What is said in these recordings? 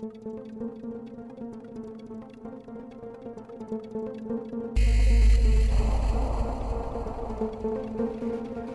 Going nice there, shaped and hard. Believe in the punchline in order to improve.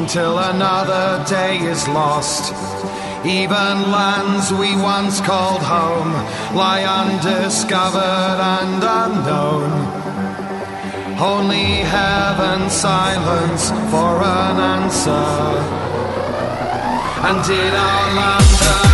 until another day is lost. Even lands we once called home lie undiscovered and unknown. Only heaven silence for an answer. And did our land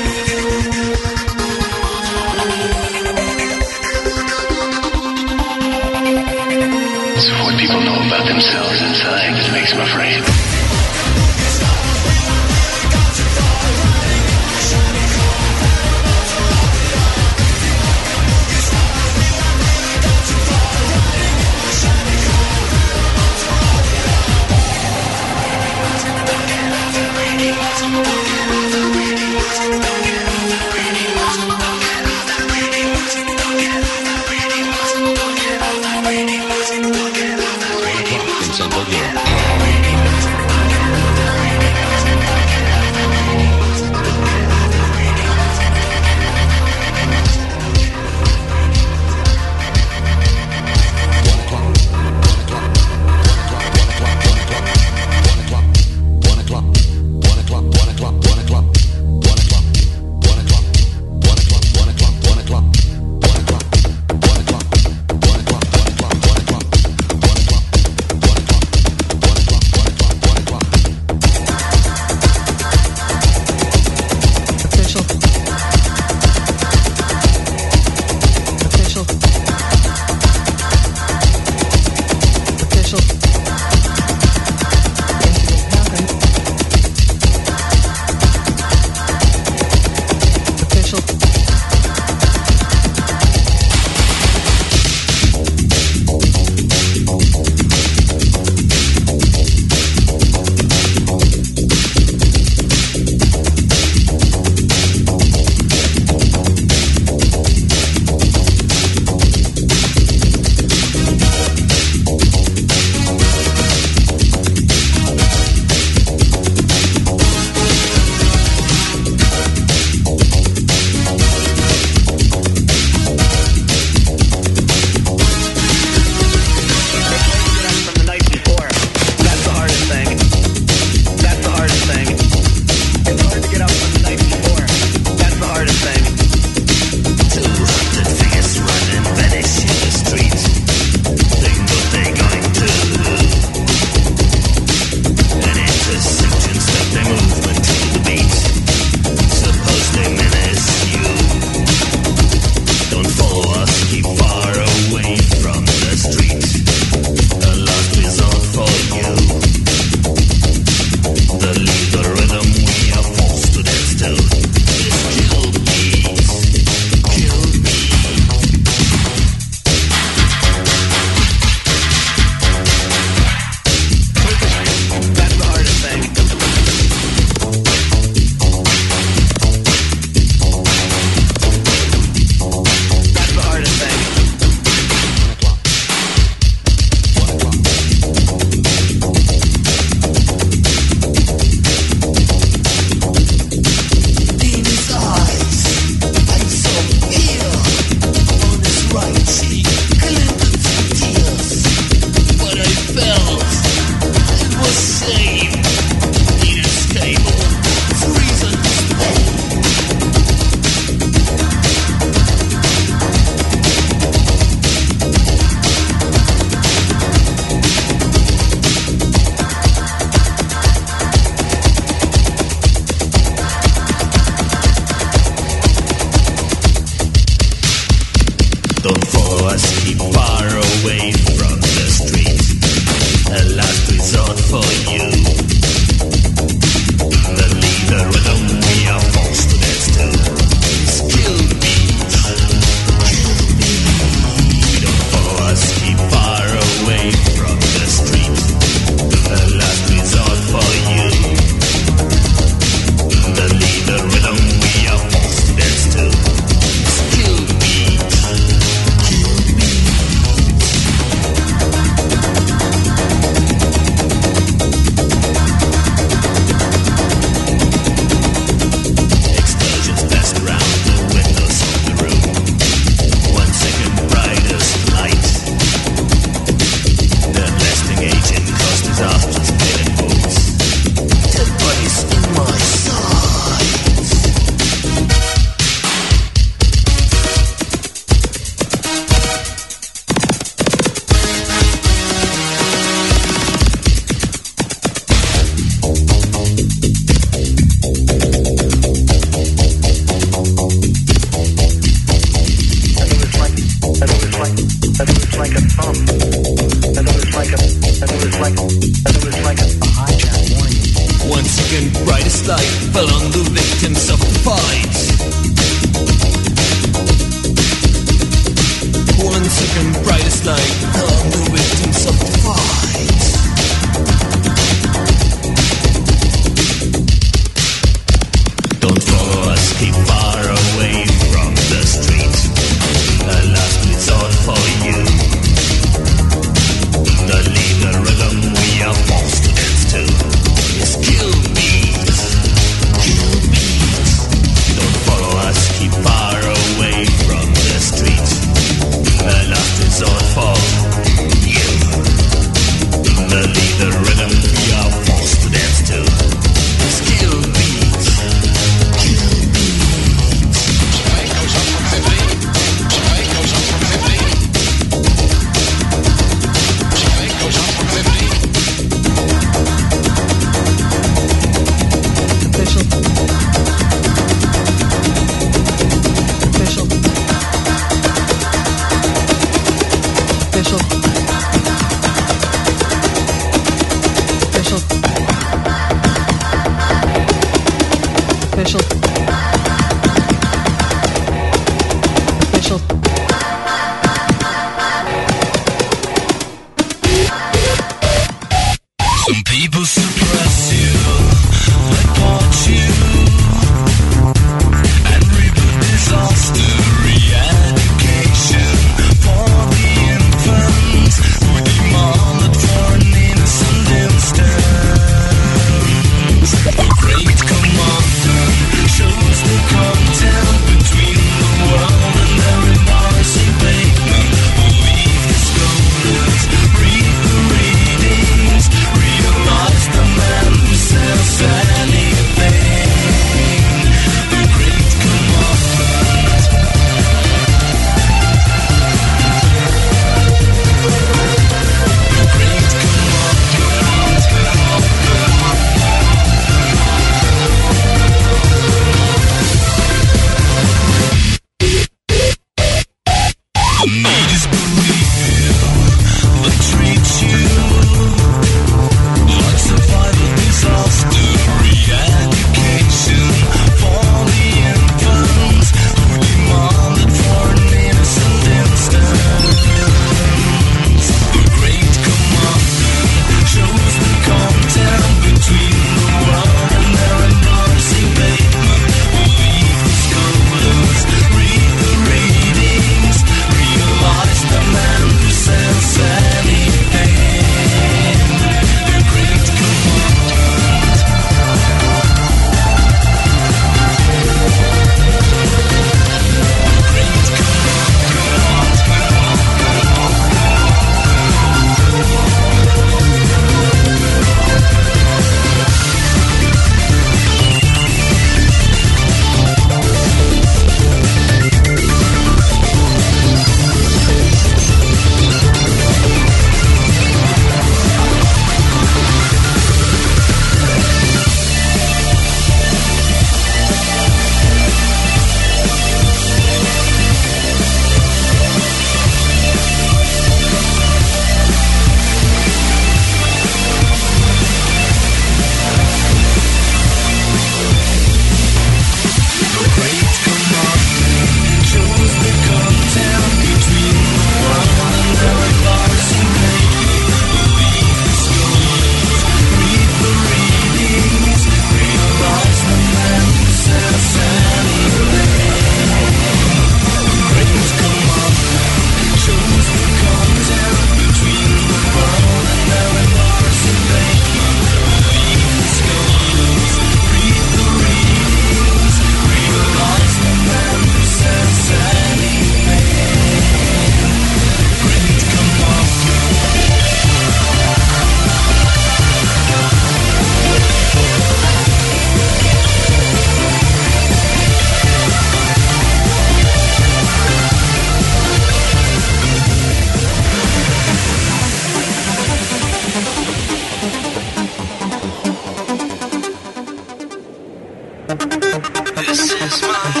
This